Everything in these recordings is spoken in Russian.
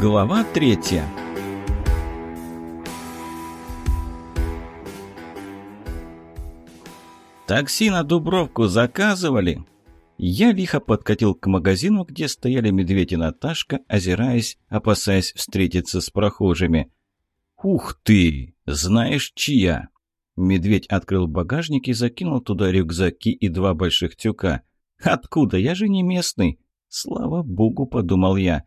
Глава третья «Такси на Дубровку заказывали?» Я лихо подкатил к магазину, где стояли медведь и Наташка, озираясь, опасаясь встретиться с прохожими. «Ух ты! Знаешь, чья?» Медведь открыл багажник и закинул туда рюкзаки и два больших тюка. «Откуда? Я же не местный!» «Слава богу!» — подумал я.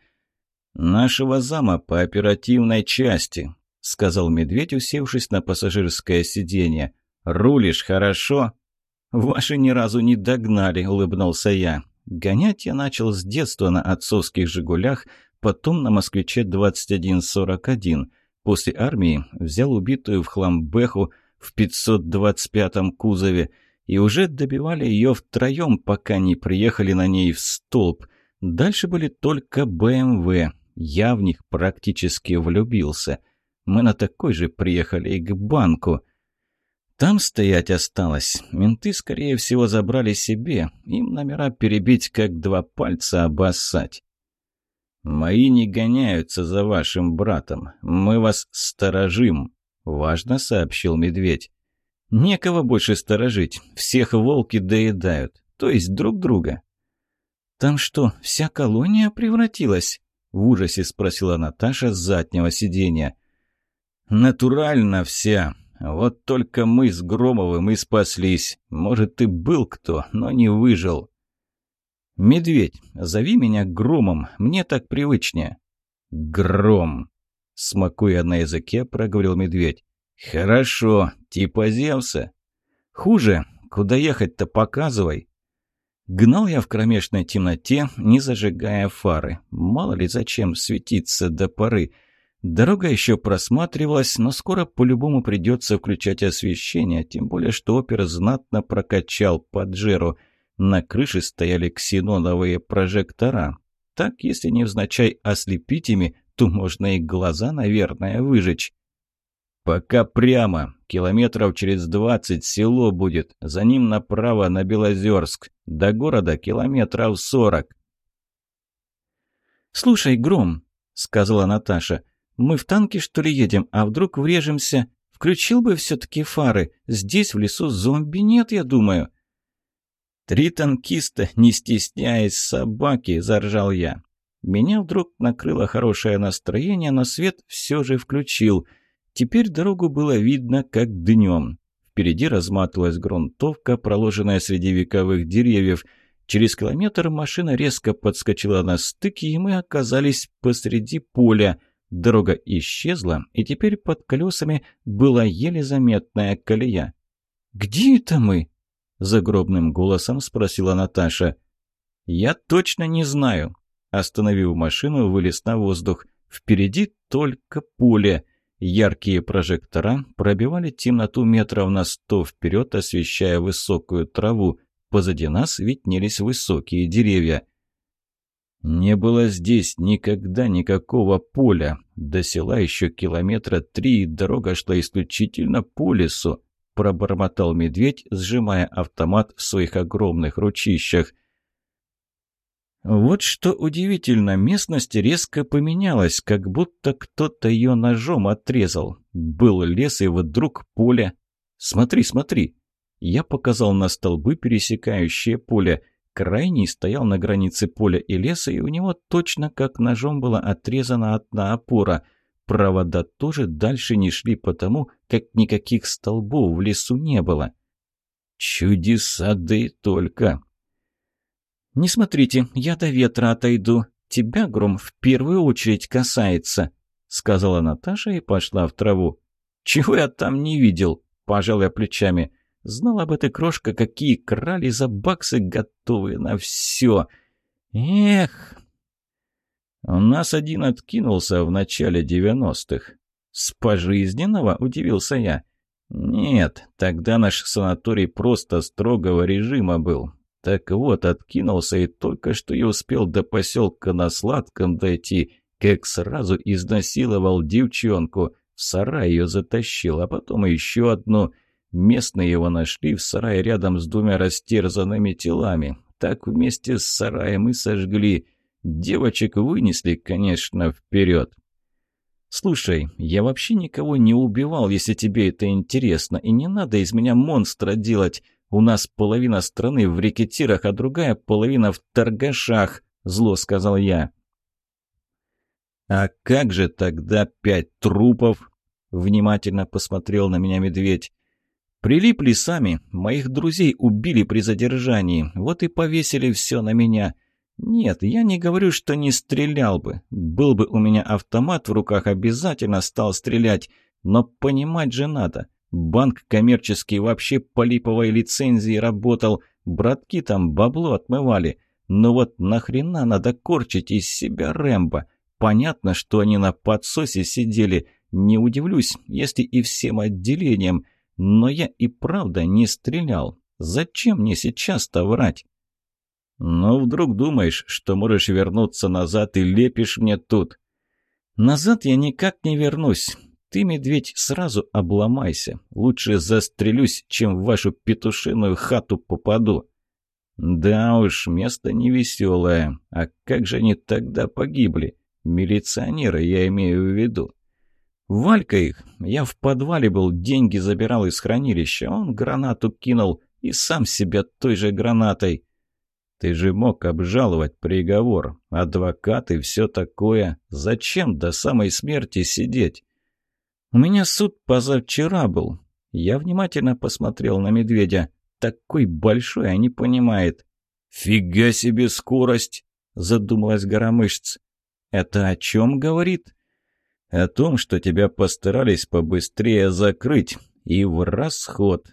«Нашего зама по оперативной части», — сказал медведь, усевшись на пассажирское сиденье. «Рулишь хорошо?» «Ваши ни разу не догнали», — улыбнулся я. Гонять я начал с детства на отцовских «Жигулях», потом на «Москвиче-2141». После армии взял убитую в хлам Бэху в 525-м кузове и уже добивали ее втроем, пока не приехали на ней в столб. Дальше были только БМВ. Я в них практически влюбился. Мы на такой же приехали и к банку — там стоять осталось. Менты, скорее всего, забрали себе. Им номера перебить, как два пальца обоссать. «Мои не гоняются за вашим братом. Мы вас сторожим», — важно сообщил медведь. «Некого больше сторожить. Всех волки доедают. То есть друг друга». «Там что, вся колония превратилась?» — в ужасе спросила Наташа с заднего сиденья. «Натурально вся», вот только мы с Громовым и спаслись. Может, и был кто, но не выжил. «Медведь, зови меня Громом, мне так привычнее». «Гром», — смакуя на языке, проговорил медведь. «Хорошо, типа Зевса». «Хуже, куда ехать-то показывай». Гнал я в кромешной темноте, не зажигая фары. Мало ли зачем светиться до поры. Дорога еще просматривалась, но скоро по-любому придется включать освещение, тем более что опер знатно прокачал Паджеро. На крыше стояли ксеноновые прожектора. Так, если невзначай ослепить ими, то можно и глаза, наверное, выжечь. «Пока прямо. Километров через двадцать село будет. За ним направо на Белозерск. До города километров сорок». «Слушай, Гром», — сказала Наташа, — мы в танке, что ли, едем, а вдруг врежемся? Включил бы все-таки фары. Здесь, в лесу, зомби нет, я думаю». «Три танкиста, не стесняясь собаки!» – заржал я. Меня вдруг накрыло хорошее настроение, но свет все же включил. Теперь дорогу было видно, как днем. Впереди разматывалась грунтовка, проложенная среди вековых деревьев. Через километр машина резко подскочила на стыке, и мы оказались посреди поля – Дорога исчезла, и теперь под колесами была еле заметная колея. «Где это мы?» – загробным голосом спросила Наташа. «Я точно не знаю». Остановив машину, вылез на воздух. Впереди только поле. Яркие прожектора пробивали темноту метров на сто вперед, освещая высокую траву. Позади нас виднелись высокие деревья. Не было здесь никогда никакого поля. До села еще километра три, и дорога шла исключительно по лесу. Пробормотал медведь, сжимая автомат в своих огромных ручищах. Вот что удивительно, местность резко поменялась, как будто кто-то ее ножом отрезал. Был лес, и вдруг поле. «Смотри, смотри!» Я показал на столбы, пересекающие поле. Крайний стоял на границе поля и леса, и у него точно как ножом была отрезана одна опора. Провода тоже дальше не шли потому, как никаких столбов в лесу не было. Чудеса, да и только. «Не смотрите, я до ветра отойду. Тебя, Гром, в первую очередь касается», — сказала Наташа и пошла в траву. «Чего я там не видел?» — пожал я плечами. Знала бы ты, крошка, какие крали за баксы готовые на все. Эх! У нас один откинулся в начале девяностых. С пожизненного, удивился я. Нет, тогда наш санаторий просто строгого режима был. Так вот, откинулся и только что и успел до поселка на Сладком дойти, как сразу изнасиловал девчонку. В сарай ее затащил, а потом еще одну — Местные его нашли в сарае рядом с двумя растерзанными телами. Так вместе с сараем и сожгли. Девочек вынесли, конечно, вперед. «Слушай, я вообще никого не убивал, если тебе это интересно, и не надо из меня монстра делать. У нас половина страны в рекетирах, а другая половина в торгашах», — зло сказал я. «А как же тогда пять трупов?» — внимательно посмотрел на меня медведь. «Прилипли сами, моих друзей убили при задержании, вот и повесили все на меня. «Нет, я не говорю, что не стрелял бы. Был бы у меня автомат в руках, обязательно стал стрелять. Но понимать же надо. Банк коммерческий вообще по липовой лицензии работал. Братки там бабло отмывали. Но вот нахрена надо корчить из себя Рэмбо? Понятно, что они на подсосе сидели. Не удивлюсь, если и всем отделением. Но я и правда не стрелял. Зачем мне сейчас-то врать?» «Но вдруг думаешь, что можешь вернуться назад и лепишь мне тут?» «Назад я никак не вернусь. Ты, медведь, сразу обломайся. Лучше застрелюсь, чем в вашу петушиную хату попаду». «Да уж, место невеселое. А как же они тогда погибли? Милиционеры, я имею в виду». «Валька их. Я в подвале был, деньги забирал из хранилища. Он гранату кинул и сам себя той же гранатой». Ты же мог обжаловать приговор, адвокат и все такое. Зачем до самой смерти сидеть? У меня суд позавчера был. Я внимательно посмотрел на медведя. Такой большой, а не понимает. «Фига себе скорость!» — задумалась гора мышц. «Это о чем говорит?» «О том, что тебя постарались побыстрее закрыть. И в расход.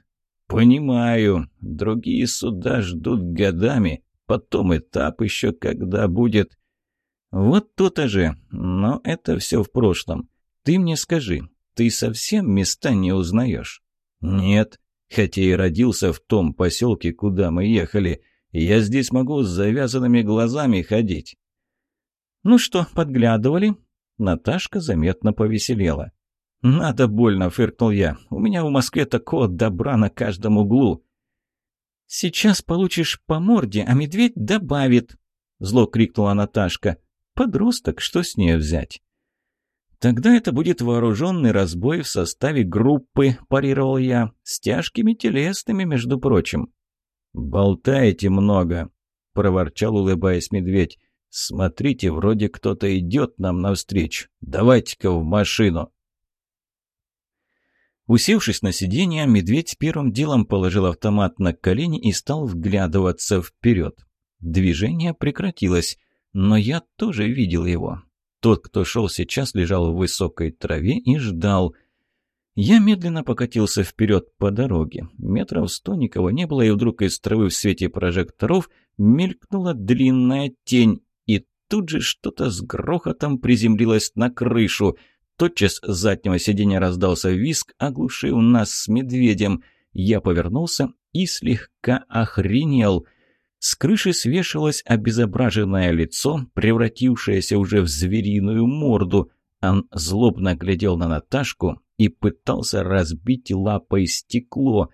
Понимаю, другие суда ждут годами, Потом этап еще когда будет. Вот то-то же. Но это все в прошлом. Ты мне скажи, ты совсем места не узнаешь? Нет. Хотя и родился в том поселке, куда мы ехали. Я здесь могу с завязанными глазами ходить. Ну что, подглядывали? Наташка заметно повеселела. «Надо больно», — фыркнул я. «У меня в Москве такого добра на каждом углу». «Сейчас получишь по морде, а медведь добавит!» Зло крикнула Наташка. «Подросток, что с нее взять?» «Тогда это будет вооруженный разбой в составе группы», – парировал я, – «с тяжкими телесными, между прочим». «Болтаете много», – проворчал, улыбаясь медведь. «Смотрите, вроде кто-то идет нам навстречу. Давайте-ка в машину». Усевшись на сиденье, медведь первым делом положил автомат на колени и стал вглядываться вперед. Движение прекратилось, но я тоже видел его. Тот, кто шел сейчас, лежал в высокой траве и ждал. Я медленно покатился вперед по дороге. Метров сто никого не было, и вдруг из травы в свете прожекторов мелькнула длинная тень, и тут же что-то с грохотом приземлилось на крышу — Тотчас с заднего сиденья раздался виск, оглушив нас с медведем. Я повернулся и слегка охренел. С крыши свешивалось обезображенное лицо, превратившееся уже в звериную морду. Он злобно глядел на Наташку и пытался разбить лапой стекло.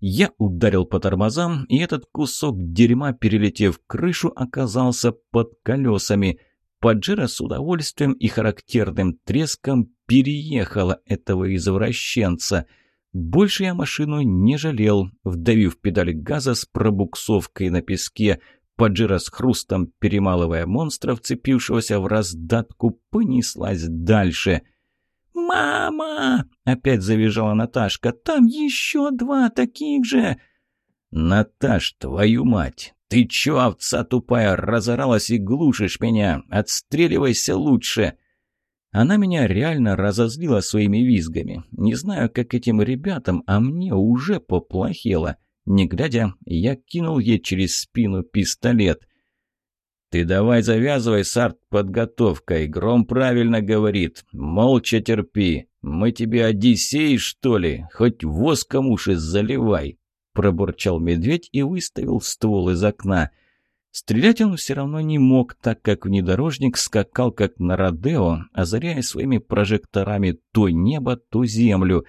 Я ударил по тормозам, и этот кусок дерьма, перелетев крышу, оказался под колесами. Паджеро с удовольствием и характерным треском переехала этого извращенца. Больше я машину не жалел, вдавив педаль газа с пробуксовкой на песке. Паджеро с хрустом, перемалывая монстра, вцепившегося в раздатку, понеслась дальше. «Мама!» — опять завизжала Наташка. «Там еще два таких же!» «Наташ, твою мать! «Ты чё, овца тупая, разоралась и глушишь меня? Отстреливайся лучше!» Она меня реально разозлила своими визгами. Не знаю, как этим ребятам, а мне уже поплохело. Не глядя, я кинул ей через спину пистолет. «Ты давай завязывай с артподготовкой. Гром правильно говорит. Молча терпи. Мы тебе Одиссей, что ли? Хоть воском уши заливай пробурчал медведь и выставил ствол из окна. Стрелять он все равно не мог, так как внедорожник скакал как на Родео, озаряя своими прожекторами то небо, то землю.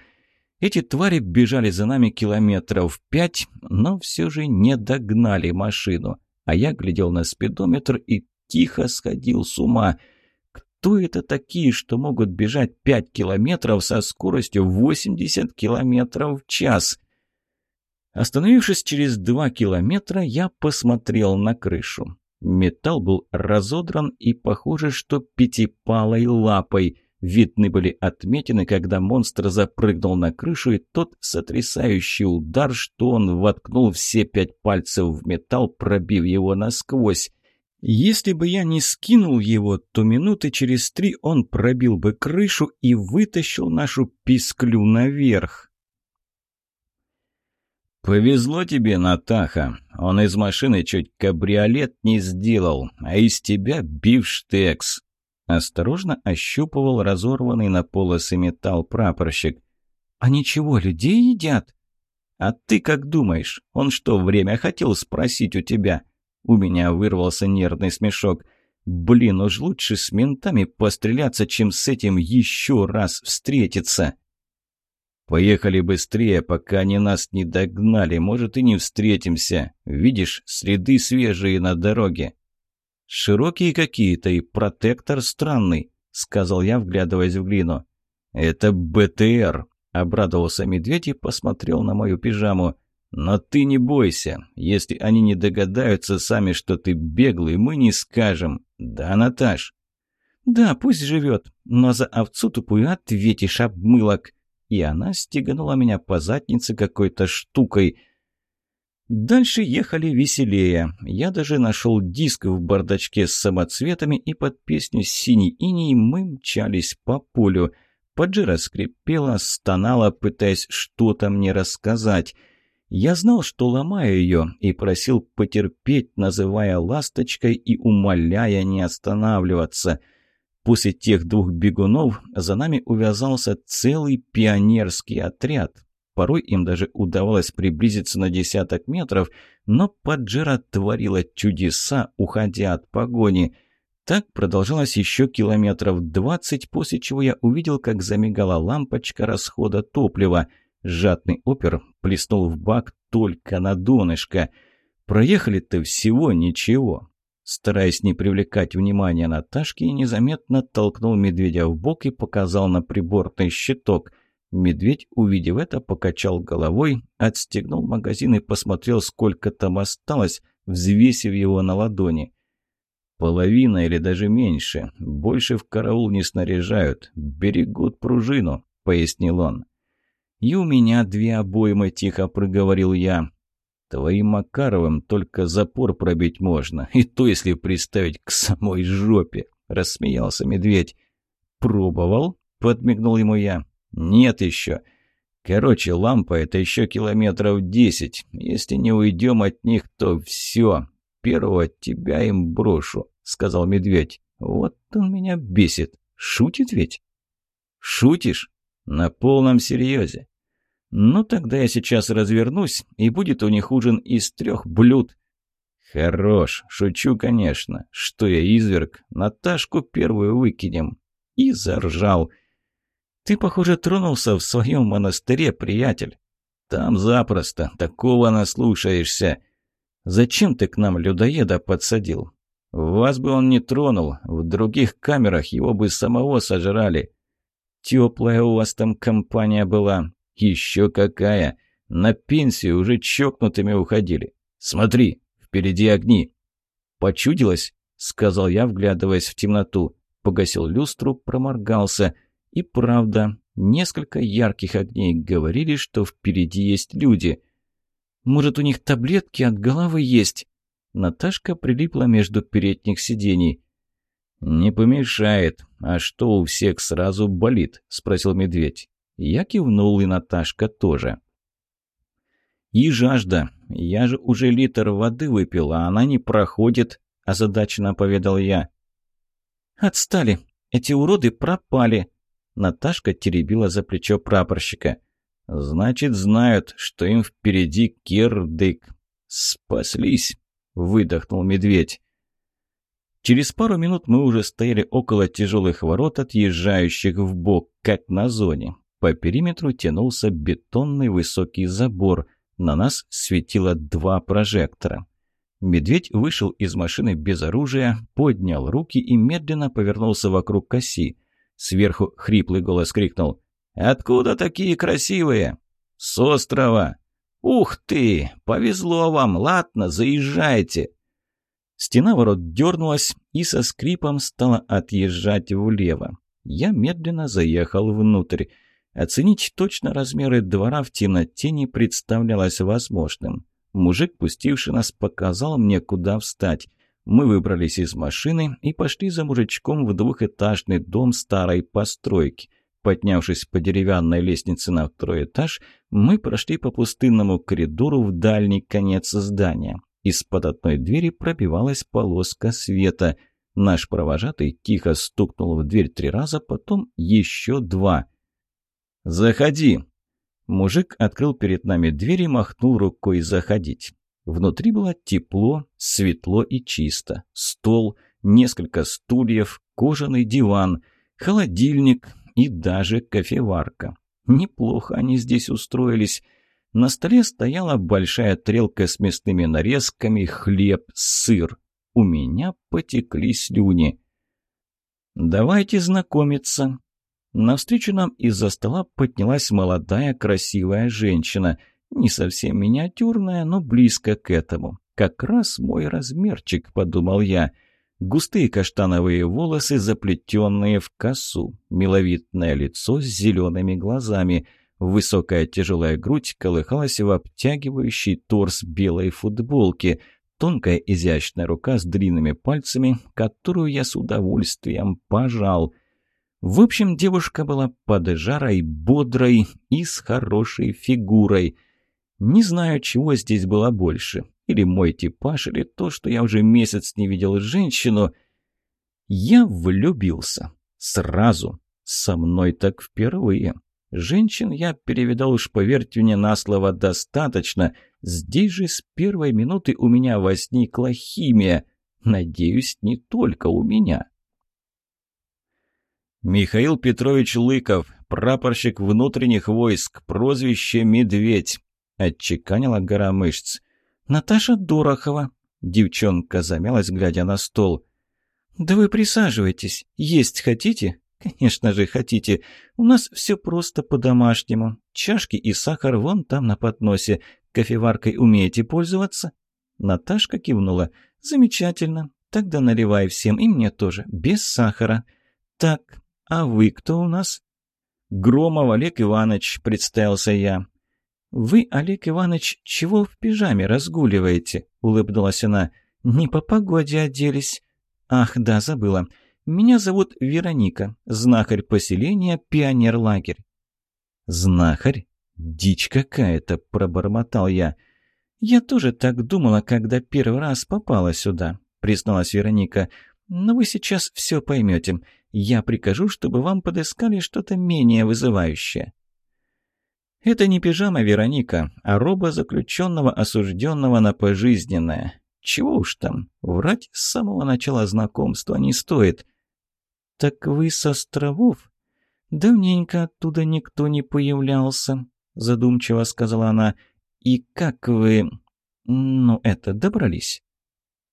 Эти твари бежали за нами километров пять, но все же не догнали машину. А я глядел на спидометр и тихо сходил с ума. Кто это такие, что могут бежать 5 километров со скоростью 80 километров в час? Остановившись через 2 километра, я посмотрел на крышу. Металл был разодран и похоже, что пятипалой лапой. Видны были отметины, когда монстр запрыгнул на крышу, и тот сотрясающий удар, что он воткнул все пять пальцев в металл, пробив его насквозь. Если бы я не скинул его, то минуты через три он пробил бы крышу и вытащил нашу писклю наверх. «Повезло тебе, Натаха. Он из машины чуть кабриолет не сделал, а из тебя бифштекс». Осторожно ощупывал разорванный на полосы металл прапорщик. «А ничего, людей едят?» «А ты как думаешь, он что, время хотел спросить у тебя?» У меня вырвался нервный смешок. «Блин, уж лучше с ментами постреляться, чем с этим еще раз встретиться!» «Поехали быстрее, пока они нас не догнали. Может, и не встретимся. Видишь, следы свежие на дороге». «Широкие какие-то и протектор странный», — сказал я, вглядываясь в глину. «Это БТР», — обрадовался медведь и посмотрел на мою пижаму. «Но ты не бойся. Если они не догадаются сами, что ты беглый, мы не скажем. Да, Наташ?» «Да, пусть живет, но за овцу тупую ответишь, обмылок» и она стеганула меня по заднице какой-то штукой. Дальше ехали веселее. Я даже нашел диск в бардачке с самоцветами, и под песню «Синий иней» мы мчались по полю. Поджира скрипела, стонала, пытаясь что-то мне рассказать. Я знал, что ломаю ее, и просил потерпеть, называя ласточкой и умоляя не останавливаться — После тех двух бегунов за нами увязался целый пионерский отряд. Порой им даже удавалось приблизиться на десяток метров, но Паджеро творила чудеса, уходя от погони. Так продолжалось еще километров двадцать, после чего я увидел, как замигала лампочка расхода топлива. Жадный опер плеснул в бак только на донышко. Проехали-то всего ничего. Стараясь не привлекать внимания Наташки, незаметно толкнул медведя в бок и показал на приборный щиток. Медведь, увидев это, покачал головой, отстегнул магазин и посмотрел, сколько там осталось, взвесив его на ладони. «Половина или даже меньше. Больше в караул не снаряжают. Берегут пружину», — пояснил он. «И у меня две обоймы», — тихо проговорил я. Твоим Макаровым только запор пробить можно, и то, если приставить к самой жопе», — рассмеялся медведь. «Пробовал?» — подмигнул ему я. «Нет еще. Короче, лампа — это еще километров десять. Если не уйдем от них, то все. Первого тебя им брошу», — сказал медведь. «Вот он меня бесит. Шутит ведь?» «Шутишь? На полном серьезе. «Ну, тогда я сейчас развернусь, и будет у них ужин из трех блюд». «Хорош, шучу, конечно. Что я, изверг? Наташку первую выкинем». И заржал. «Ты, похоже, тронулся в своем монастыре, приятель». «Там запросто, такого наслушаешься». «Зачем ты к нам людоеда подсадил?» «Вас бы он не тронул, в других камерах его бы самого сожрали». «Теплая у вас там компания была. «Еще какая! На пенсию уже чокнутыми уходили. Смотри, впереди огни!» «Почудилось?» — сказал я, вглядываясь в темноту. Погасил люстру, проморгался. И правда, несколько ярких огней говорили, что впереди есть люди. «Может, у них таблетки от головы есть?» Наташка прилипла между передних сидений. «Не помешает. А что у всех сразу болит?» — спросил медведь. Я кивнул, и Наташка тоже. «И жажда. Я же уже литр воды выпил, а она не проходит», – озадаченно поведал я. «Отстали. Эти уроды пропали». Наташка теребила за плечо прапорщика. «Значит, знают, что им впереди кирдык. Спаслись», – выдохнул медведь. Через пару минут мы уже стояли около тяжелых ворот, отъезжающих в бок, как на зоне. По периметру тянулся бетонный высокий забор. На нас светило два прожектора. Медведь вышел из машины без оружия, поднял руки и медленно повернулся вокруг оси. Сверху хриплый голос крикнул «Откуда такие красивые?» «С острова!» «Ух ты! Повезло вам! Ладно, заезжайте!» Стена ворот дернулась и со скрипом стала отъезжать влево. Я медленно заехал внутрь. Оценить точно размеры двора в темноте не представлялось возможным. Мужик, пустивший нас, показал мне, куда встать. Мы выбрались из машины и пошли за мужичком в двухэтажный дом старой постройки. Поднявшись по деревянной лестнице на второй этаж, мы прошли по пустынному коридору в дальний конец здания. Из-под одной двери пробивалась полоска света. Наш провожатый тихо стукнул в дверь три раза, потом еще два. «Заходи!» Мужик открыл перед нами дверь и махнул рукой заходить. Внутри было тепло, светло и чисто. Стол, несколько стульев, кожаный диван, холодильник и даже кофеварка. Неплохо они здесь устроились. На столе стояла большая тарелка с мясными нарезками, хлеб, сыр. У меня потекли слюни. «Давайте знакомиться», Навстречу нам из-за стола поднялась молодая красивая женщина. Не совсем миниатюрная, но близко к этому. «Как раз мой размерчик», — подумал я. Густые каштановые волосы, заплетенные в косу. Миловидное лицо с зелеными глазами. Высокая тяжелая грудь колыхалась в обтягивающий торс белой футболки. Тонкая изящная рука с длинными пальцами, которую я с удовольствием пожал — в общем, девушка была поджарой, бодрой и с хорошей фигурой. Не знаю, чего здесь было больше. Или мой типаж, или то, что я уже месяц не видел женщину. Я влюбился. Сразу. Со мной так впервые. Женщин я перевидал уж, поверьте мне, на слово достаточно. Здесь же с первой минуты у меня возникла химия. Надеюсь, не только у меня. «Михаил Петрович Лыков, прапорщик внутренних войск, прозвище «Медведь», — отчеканила гора мышц. «Наташа Дорохова», — девчонка замялась, глядя на стол. «Да вы присаживайтесь. Есть хотите?» «Конечно же хотите. У нас все просто по-домашнему. Чашки и сахар вон там на подносе. Кофеваркой умеете пользоваться?» Наташка кивнула. «Замечательно. Тогда наливай всем, и мне тоже, без сахара. Так, «А вы кто у нас?» «Громов Олег Иванович», — представился я. «Вы, Олег Иванович, чего в пижаме разгуливаете?» — улыбнулась она. «Не по погоде оделись». «Ах, да, забыла. Меня зовут Вероника, знахарь поселения, пионер-лагерь». «Знахарь? Дичь какая-то!» — пробормотал я. «Я тоже так думала, когда первый раз попала сюда», — призналась Вероника. «Но вы сейчас все поймете. Я прикажу, чтобы вам подыскали что-то менее вызывающее». Это не пижама Вероника, а роба заключенного, осужденного на пожизненное. Чего уж там, врать с самого начала знакомства не стоит. «Так вы с островов?» «Давненько оттуда никто не появлялся», — задумчиво сказала она. «И как вы... ну, это, добрались?»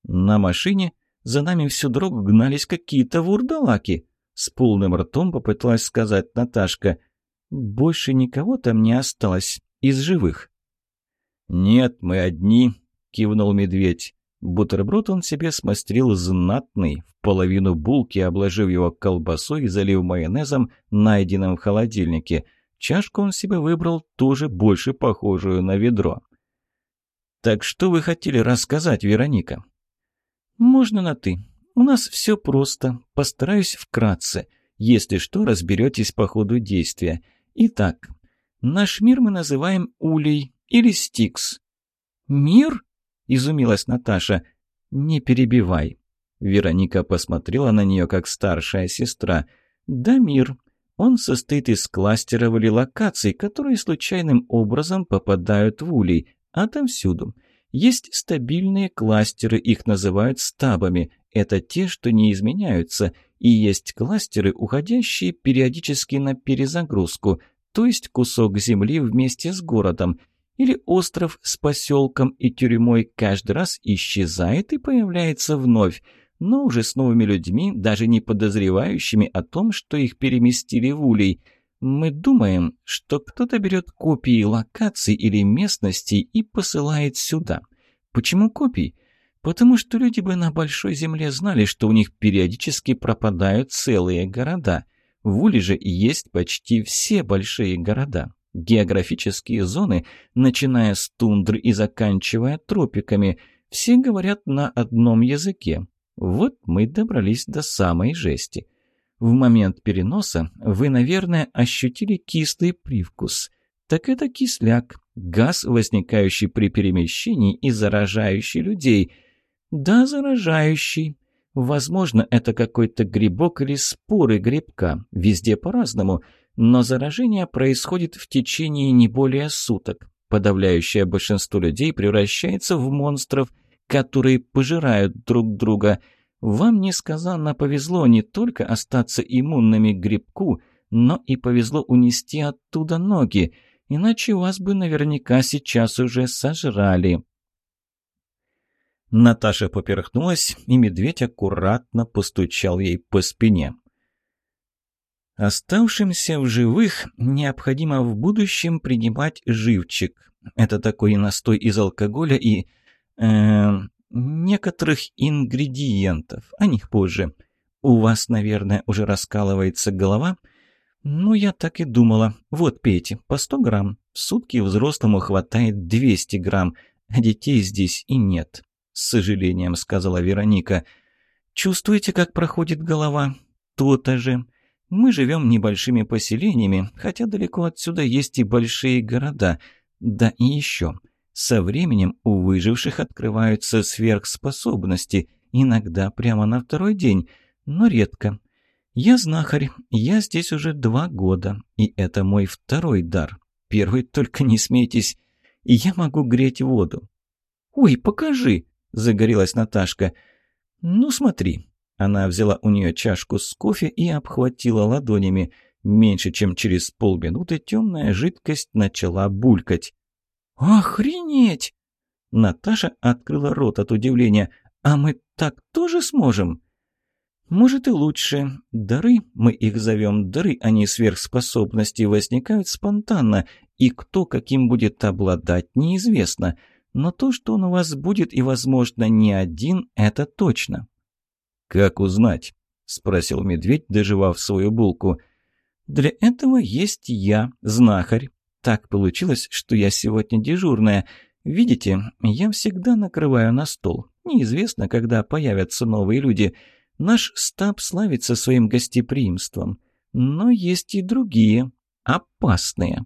«На машине?» За нами всю дорогу гнались какие-то вурдалаки. С полным ртом попыталась сказать Наташка. Больше никого там не осталось из живых. «Нет, мы одни», — кивнул медведь. Бутерброд он себе смастерил знатный, в половину булки, обложив его колбасой и залив майонезом, найденным в холодильнике. Чашку он себе выбрал тоже больше похожую на ведро. «Так что вы хотели рассказать, Вероника?» «Можно на «ты». У нас все просто. Постараюсь вкратце. Если что, разберетесь по ходу действия. Итак, наш мир мы называем Улей или Стикс». «Мир?» – изумилась Наташа. «Не перебивай». Вероника посмотрела на нее как старшая сестра. «Да, мир. Он состоит из кластеров или локаций, которые случайным образом попадают в улей, отовсюду. Есть стабильные кластеры, их называют стабами. Это те, что не изменяются. И есть кластеры, уходящие периодически на перезагрузку, то есть кусок земли вместе с городом. Или остров с поселком и тюрьмой каждый раз исчезает и появляется вновь, но уже с новыми людьми, даже не подозревающими о том, что их переместили в Улей. Мы думаем, что кто-то берет копии локаций или местностей и посылает сюда. Почему копии? Потому что люди бы на Большой Земле знали, что у них периодически пропадают целые города. В Уле же есть почти все большие города. Географические зоны, начиная с тундры и заканчивая тропиками, все говорят на одном языке. Вот мы добрались до самой жести. В момент переноса вы, наверное, ощутили кислый привкус. Так это кисляк, газ, возникающий при перемещении и заражающий людей. Да, заражающий. Возможно, это какой-то грибок или споры грибка. Везде по-разному. Но заражение происходит в течение не более суток. Подавляющее большинство людей превращается в монстров – которые пожирают друг друга. Вам несказанно повезло не только остаться иммунными к грибку, но и повезло унести оттуда ноги, иначе вас бы наверняка сейчас уже сожрали». Наташа поперхнулась, и медведь аккуратно постучал ей по спине. Оставшимся в живых необходимо в будущем принимать живчик. Это такой настой из алкоголя и э, некоторых ингредиентов, о них позже. У вас, наверное, уже раскалывается голова? Ну, я так и думала. Вот, пейте, по 100 грамм. В сутки взрослому хватает 200 грамм, а детей здесь и нет. С сожалением сказала Вероника. Чувствуете, как проходит голова? То-то же. Мы живем небольшими поселениями, хотя далеко отсюда есть и большие города. Да и еще. Со временем у выживших открываются сверхспособности, иногда прямо на второй день, но редко. Я знахарь, я здесь уже два года, и это мой второй дар. Первый, только не смейтесь, я могу греть воду. «Ой, покажи!» – загорелась Наташка. «Ну, смотри». Она взяла у нее чашку с кофе и обхватила ладонями. Меньше чем через полминуты темная жидкость начала булькать. «Охренеть!» Наташа открыла рот от удивления. «А мы так тоже сможем?» «Может и лучше. Дары, мы их зовем дары, а не сверхспособности, возникают спонтанно, и кто каким будет обладать, неизвестно. Но то, что он у вас будет и, возможно, не один, это точно». «Как узнать?» — спросил медведь, доживав свою булку. «Для этого есть я, знахарь. Так получилось, что я сегодня дежурная. Видите, я всегда накрываю на стол. Неизвестно, когда появятся новые люди. Наш стаб славится своим гостеприимством. Но есть и другие, опасные.